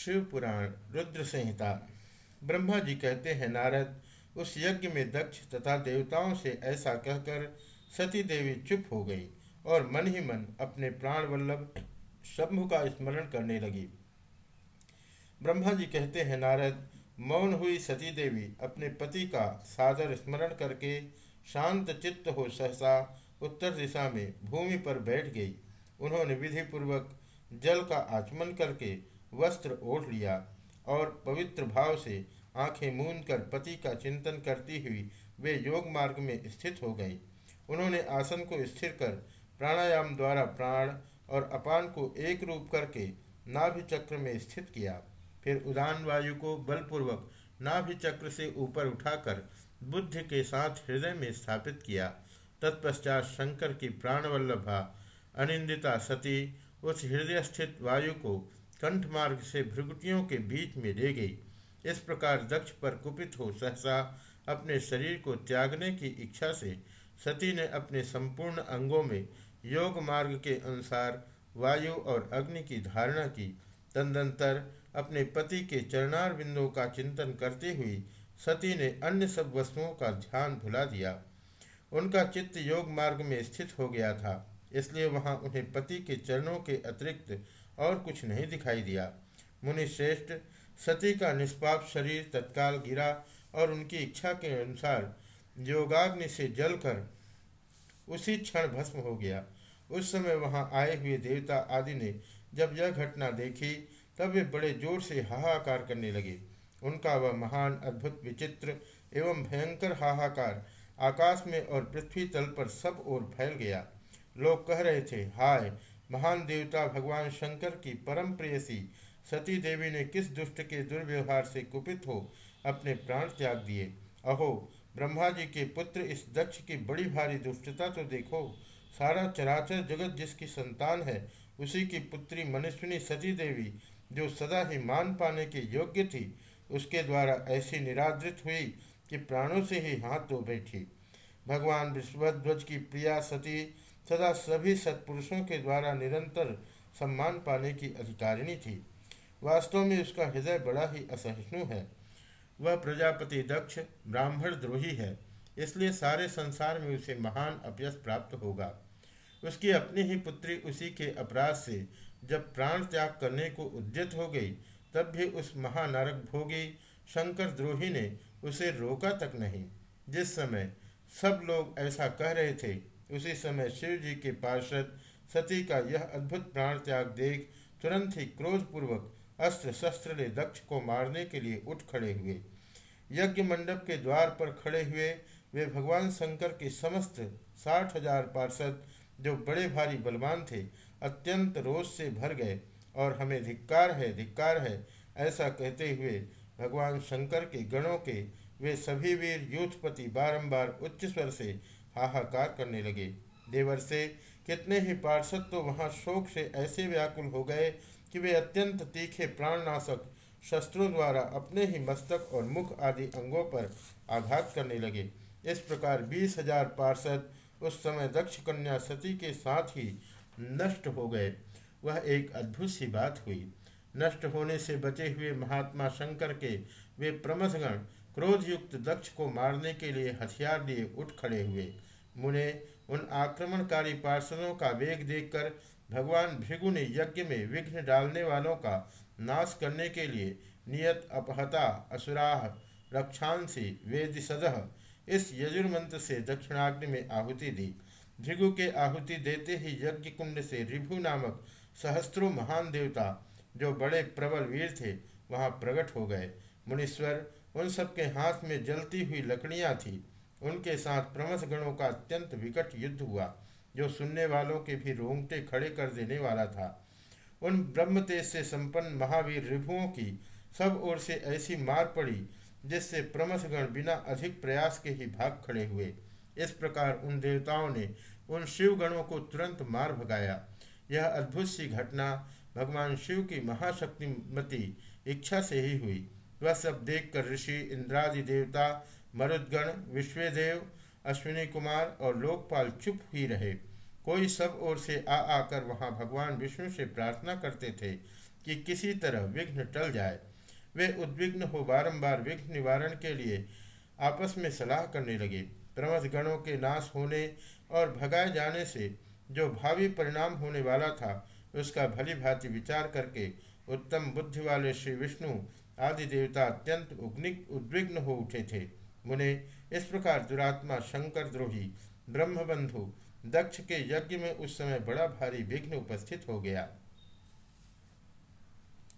शिव पुराण रुद्र संहिता। ब्रह्मा जी कहते हैं, नारद, उस यज्ञ में दक्ष तथा देवताओं से ऐसा कहकर सती देवी चुप हो गई और मन ही मन अपने प्राण वल्लभ शंभु का स्मरण करने लगी। ब्रह्मा जी कहते हैं, नारद, मौन हुई सती देवी अपने पति का सादर स्मरण करके शांत चित्त हो सहसा उत्तर दिशा में भूमि पर बैठ गई। उन्होंने विधि पूर्वक जल का आचमन करके वस्त्र ओढ़ लिया और पवित्र भाव से आँखें मूंद कर पति का चिंतन करती हुई वे योग मार्ग में स्थित हो गई। उन्होंने आसन को स्थिर कर प्राणायाम द्वारा प्राण और अपान को एक रूप करके नाभि चक्र में स्थित किया। फिर उदान वायु को बलपूर्वक नाभि चक्र से ऊपर उठाकर बुद्ध के साथ हृदय में स्थापित किया। तत्पश्चात शंकर की प्राणवल्लभा, अनिंदिता सती उस हृदय स्थित वायु को कंठ मार्ग से भ्रुगुटियों के बीच में ले गई। इस प्रकार दक्ष पर कुपित हो सहसा अपने शरीर को त्यागने की इच्छा से सती ने अपने संपूर्ण अंगों में योग मार्ग के अनुसार वायु और अग्नि की धारणा की। तदंतर अपने पति के चरणार बिंदुओं का चिंतन करते हुई सती ने अन्य सब वस्तुओं का ध्यान भुला दिया। उनका चित्त योग मार्ग में स्थित हो गया था, इसलिए वहाँ उन्हें पति के चरणों के अतिरिक्त और कुछ नहीं दिखाई दिया। मुनि श्रेष्ठ सती का निष्पाप शरीर तत्काल गिरा और उनकी इच्छा के अनुसार योगाग्नि से जलकर उसी क्षण भस्म हो गया। उस समय वहाँ आए हुए देवता आदि ने जब यह घटना देखी, तब वे बड़े ज़ोर से हाहाकार करने लगे। उनका वह महान, अद्भुत, विचित्र एवं भयंकर हाहाकार आकाश में और पृथ्वी तल पर सब ओर फैल गया। लोग कह रहे थे, हाय महान देवता भगवान शंकर की परम प्रेयसी सती देवी ने किस दुष्ट के दुर्व्यवहार से कुपित हो अपने प्राण त्याग दिए? अहो, ब्रह्मा जी के पुत्र इस दक्ष की बड़ी भारी दुष्टता तो देखो। सारा चराचर जगत जिसकी संतान है, उसी की पुत्री मनुष्विनी सती देवी, जो सदा ही मान पाने के योग्य थी, उसके द्वारा ऐसी निरादृत हुई कि प्राणों से ही हाथ धो बैठी। भगवान विश्वध्वज की प्रिया सती सदा सभी सत्पुरुषों के द्वारा निरंतर सम्मान पाने की अधिकारिणी थी। वास्तव में उसका हृदय बड़ा ही असहिष्णु है। वह प्रजापति दक्ष, ब्राह्मण द्रोही है, इसलिए सारे संसार में उसे महान अपयस प्राप्त होगा। उसकी अपनी ही पुत्री उसी के अपराध से जब प्राण त्याग करने को उद्यत हो गई, तब भी उस महानरक भोगी शंकर द्रोही ने उसे रोका तक नहीं। जिस समय सब लोग ऐसा कह रहे थे। उसी समय शिव जी के पार्षद सती का यह अद्भुत प्राण त्याग देख तुरंत ही क्रोधपूर्वक अस्त्र शस्त्र ले दक्ष को मारने के लिए उठ खड़े हुए। यज्ञ मंडप के द्वार पर खड़े हुए वे भगवान शंकर के समस्त साठ हज़ार पार्षद, जो बड़े भारी बलवान थे, अत्यंत रोष से भर गए और हमें धिक्कार है धिक्कार है, ऐसा कहते हुए भगवान शंकर के गणों के वे सभी वीर यूथपति बारंबार उच्च स्वर से हाहाकार करने लगे। देवर से कितने ही पार्षद तो वहाँ शोक से ऐसे व्याकुल हो गए कि वे अत्यंत तीखे प्राणनाशक शस्त्रों द्वारा अपने ही मस्तक और मुख आदि अंगों पर आघात करने लगे। इस प्रकार बीस हज़ार पार्षद उस समय दक्ष कन्या सती के साथ ही नष्ट हो गए। वह एक अद्भुत सी बात हुई। नष्ट होने से बचे हुए महात्मा शंकर के वे प्रमथगण क्रोधयुक्त दक्ष को मारने के लिए हथियार लिए उठ खड़े हुए। मुने उन आक्रमणकारी पार्षदों का वेग देखकर भगवान भृगु ने यज्ञ में विघ्न डालने वालों का नाश करने के लिए नियत अपहता, असुराह, रक्षांसी वेद सदह इस यजुर्मंत्र से दक्षिणाग्नि में आहुति दी। भृगु के आहुति देते ही यज्ञ कुंड से रिभु नामक सहस्त्रों महान देवता जो बड़े प्रबल वीर थे, वहाँ प्रकट हो गए। मुनीश्वर उन सबके हाथ में जलती हुई लकड़ियाँ थी। उनके साथ प्रमथ गणों का अत्यंत विकट युद्ध हुआ, जो सुनने वालों के भी रोंगटे खड़े कर देने वाला था। उन ब्रह्म तेज से संपन्न महावीर रिभुओं की सब ओर से ऐसी मार पड़ी, जिससे प्रमथगण बिना अधिक प्रयास के ही भाग खड़े हुए। इस प्रकार उन देवताओं ने उन शिव गणों को तुरंत मार भगाया। यह अद्भुत सी घटना भगवान शिव की महाशक्तिमती इच्छा से ही हुई। वह सब देखकर ऋषि इंद्रादि देवता, मरुदगण, विश्वदेव, अश्विनी कुमार और लोकपाल चुप ही रहे। कोई सब ओर से आ आकर वहाँ भगवान विष्णु से प्रार्थना करते थे कि किसी तरह विघ्न टल जाए। वे उद्विग्न हो बारंबार विघ्न निवारण के लिए आपस में सलाह करने लगे। प्रमथ गणों के नाश होने और भगाए जाने से जो भावी परिणाम होने वाला था, उसका भली भांति विचार करके उत्तम बुद्धि वाले श्री विष्णु आदि देवता अत्यंत उग्निक, उद्विग्न हो उठे थे। मुने, इस प्रकार दुरात्मा शंकर द्रोही, ब्रह्मबंधु, दक्ष के यज्ञ में उस समय बड़ा भारी विघ्न उपस्थित हो गया।